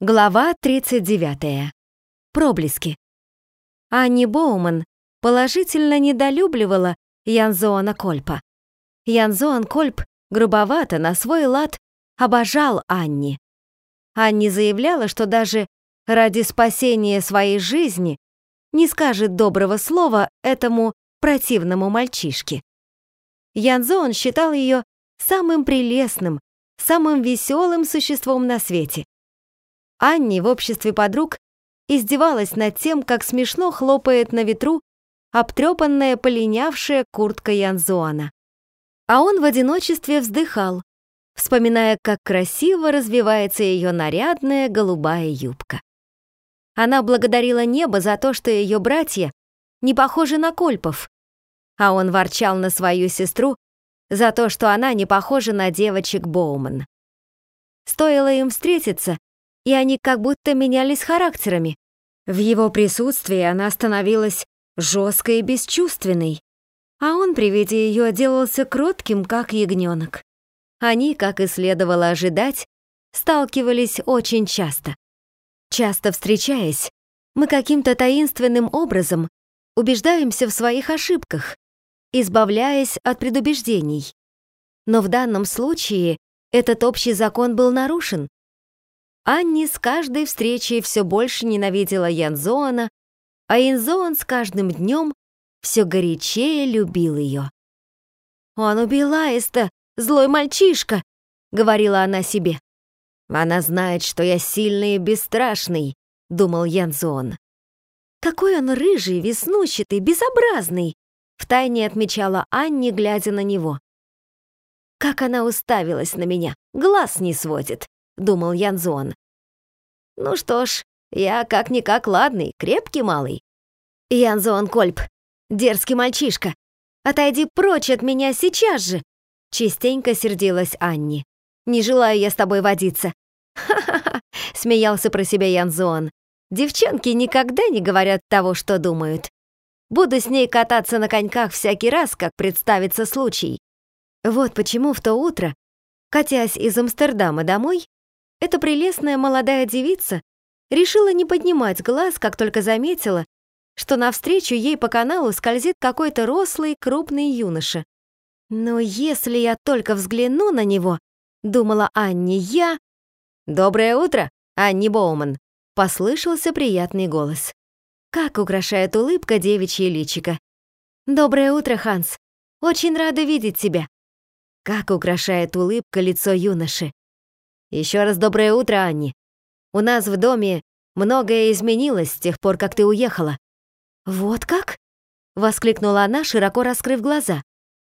Глава 39. Проблески. Анни Боуман положительно недолюбливала Янзоана Кольпа. Янзоан Кольп грубовато на свой лад обожал Анни. Анни заявляла, что даже ради спасения своей жизни не скажет доброго слова этому противному мальчишке. Янзоан считал ее самым прелестным, самым веселым существом на свете Анни в обществе подруг издевалась над тем, как смешно хлопает на ветру обтрепанная полинявшая куртка Янзуана. А он в одиночестве вздыхал, вспоминая, как красиво развивается ее нарядная голубая юбка. Она благодарила небо за то, что ее братья не похожи на кольпов, а он ворчал на свою сестру за то, что она не похожа на девочек Боуман. Стоило им встретиться, и они как будто менялись характерами. В его присутствии она становилась жесткой и бесчувственной, а он при виде ее делался кротким, как ягненок. Они, как и следовало ожидать, сталкивались очень часто. Часто встречаясь, мы каким-то таинственным образом убеждаемся в своих ошибках, избавляясь от предубеждений. Но в данном случае этот общий закон был нарушен, Анни с каждой встречей все больше ненавидела Янзоана, а Янзоан с каждым днем все горячее любил ее. «Он убил Аиста, злой мальчишка», — говорила она себе. «Она знает, что я сильный и бесстрашный», — думал Янзон. «Какой он рыжий, веснущатый, безобразный», — втайне отмечала Анни, глядя на него. «Как она уставилась на меня, глаз не сводит», думал Янзон. Ну что ж, я как-никак ладный, крепкий малый. Янзон Кольп, дерзкий мальчишка, отойди прочь от меня сейчас же. Частенько сердилась Анни. Не желаю я с тобой водиться. Ха-ха-ха, смеялся про себя Янзон. Девчонки никогда не говорят того, что думают. Буду с ней кататься на коньках всякий раз, как представится случай. Вот почему в то утро, катясь из Амстердама домой, эта прелестная молодая девица решила не поднимать глаз, как только заметила, что навстречу ей по каналу скользит какой-то рослый, крупный юноша. «Но если я только взгляну на него», — думала Анни, — «я...» «Доброе утро, Анни Боуман», — послышался приятный голос. Как украшает улыбка девичье личико. «Доброе утро, Ханс. Очень рада видеть тебя». Как украшает улыбка лицо юноши. Еще раз доброе утро, Анни. У нас в доме многое изменилось с тех пор, как ты уехала». «Вот как?» — воскликнула она, широко раскрыв глаза.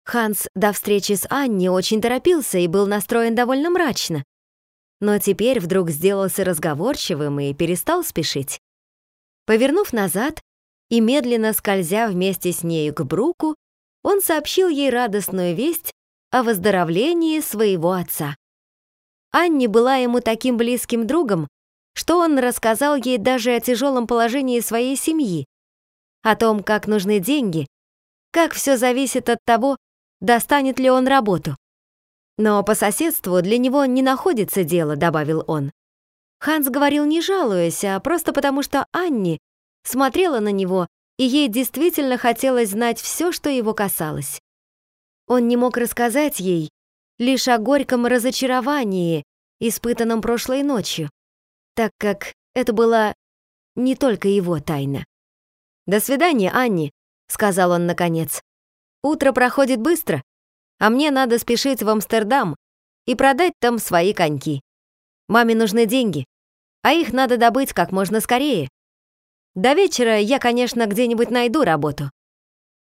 Ханс до встречи с Анни очень торопился и был настроен довольно мрачно. Но теперь вдруг сделался разговорчивым и перестал спешить. Повернув назад и медленно скользя вместе с нею к Бруку, он сообщил ей радостную весть о выздоровлении своего отца. Анни была ему таким близким другом, что он рассказал ей даже о тяжелом положении своей семьи, о том, как нужны деньги, как все зависит от того, достанет ли он работу. Но по соседству для него не находится дела, добавил он. Ханс говорил не жалуясь, а просто потому что Анни смотрела на него, и ей действительно хотелось знать все, что его касалось. Он не мог рассказать ей, лишь о горьком разочаровании, испытанном прошлой ночью, так как это была не только его тайна. «До свидания, Анни», — сказал он наконец. «Утро проходит быстро, а мне надо спешить в Амстердам и продать там свои коньки. Маме нужны деньги, а их надо добыть как можно скорее. До вечера я, конечно, где-нибудь найду работу».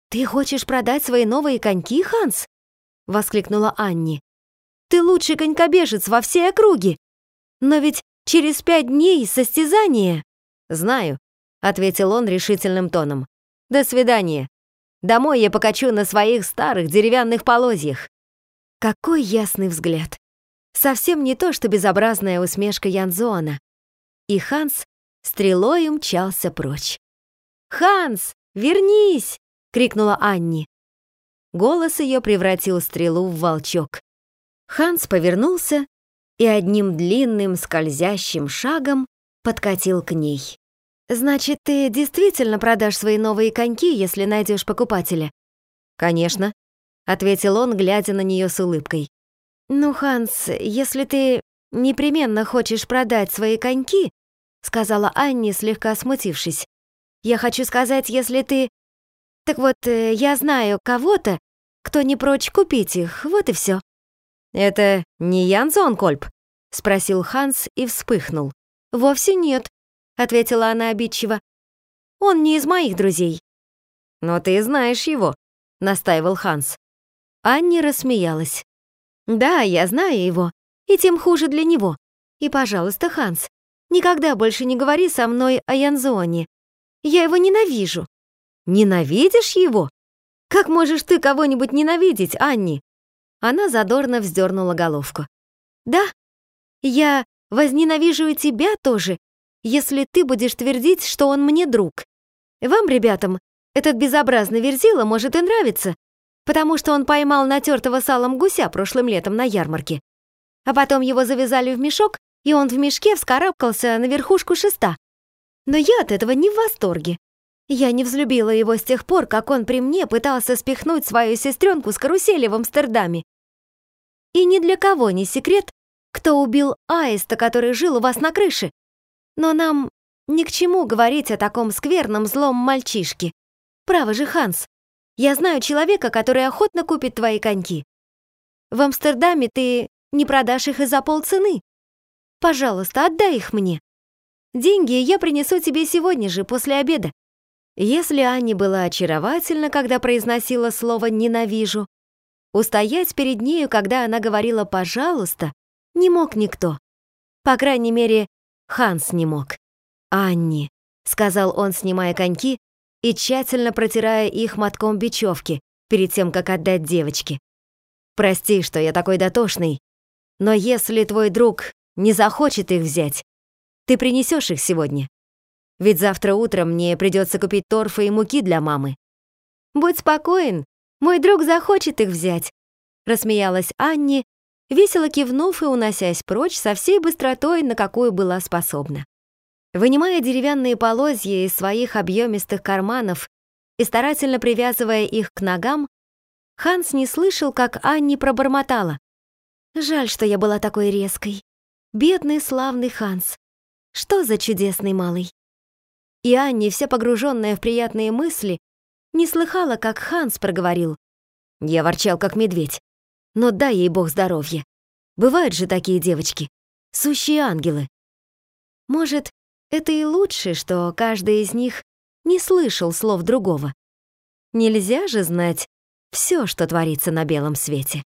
«Ты хочешь продать свои новые коньки, Ханс?» — воскликнула Анни. «Ты лучший конькобежец во всей округе! Но ведь через пять дней состязание!» «Знаю», — ответил он решительным тоном. «До свидания. Домой я покачу на своих старых деревянных полозьях». Какой ясный взгляд! Совсем не то, что безобразная усмешка Янзона. И Ханс стрелой умчался прочь. «Ханс, вернись!» — крикнула Анни. Голос ее превратил стрелу в волчок. Ханс повернулся и одним длинным скользящим шагом подкатил к ней. «Значит, ты действительно продашь свои новые коньки, если найдешь покупателя?» «Конечно», — ответил он, глядя на нее с улыбкой. «Ну, Ханс, если ты непременно хочешь продать свои коньки», — сказала Анни, слегка смутившись. «Я хочу сказать, если ты... Так вот, э, я знаю кого-то, кто не прочь купить их, вот и все. «Это не Ян Зонкольп?» — спросил Ханс и вспыхнул. «Вовсе нет», — ответила она обидчиво. «Он не из моих друзей». «Но ты знаешь его», — настаивал Ханс. Анни рассмеялась. «Да, я знаю его, и тем хуже для него. И, пожалуйста, Ханс, никогда больше не говори со мной о Янзоне. Я его ненавижу». «Ненавидишь его? Как можешь ты кого-нибудь ненавидеть, Анни?» Она задорно вздернула головку. «Да, я возненавижу и тебя тоже, если ты будешь твердить, что он мне друг. Вам, ребятам, этот безобразный верзила может и нравиться, потому что он поймал натертого салом гуся прошлым летом на ярмарке. А потом его завязали в мешок, и он в мешке вскарабкался на верхушку шеста. Но я от этого не в восторге. Я не взлюбила его с тех пор, как он при мне пытался спихнуть свою сестренку с карусели в Амстердаме. И ни для кого не секрет, кто убил аиста, который жил у вас на крыше. Но нам ни к чему говорить о таком скверном злом мальчишке. Право же, Ханс, я знаю человека, который охотно купит твои коньки. В Амстердаме ты не продашь их и за полцены. Пожалуйста, отдай их мне. Деньги я принесу тебе сегодня же, после обеда. Если Анни была очаровательна, когда произносила слово «ненавижу», устоять перед нею, когда она говорила «пожалуйста», не мог никто. По крайней мере, Ханс не мог. «Анни», — сказал он, снимая коньки и тщательно протирая их мотком бечевки перед тем, как отдать девочке. «Прости, что я такой дотошный, но если твой друг не захочет их взять, ты принесешь их сегодня. Ведь завтра утром мне придется купить торфа и муки для мамы. Будь спокоен, мой друг захочет их взять, рассмеялась Анни, весело кивнув и уносясь прочь со всей быстротой, на какую была способна. Вынимая деревянные полозья из своих объемистых карманов и старательно привязывая их к ногам, Ханс не слышал, как Анни пробормотала. «Жаль, что я была такой резкой. Бедный славный Ханс. Что за чудесный малый?» И Анни, вся погруженная в приятные мысли, не слыхала, как Ханс проговорил. Я ворчал, как медведь. Но дай ей бог здоровья. Бывают же такие девочки. Сущие ангелы. Может, это и лучше, что каждый из них не слышал слов другого. Нельзя же знать все, что творится на белом свете.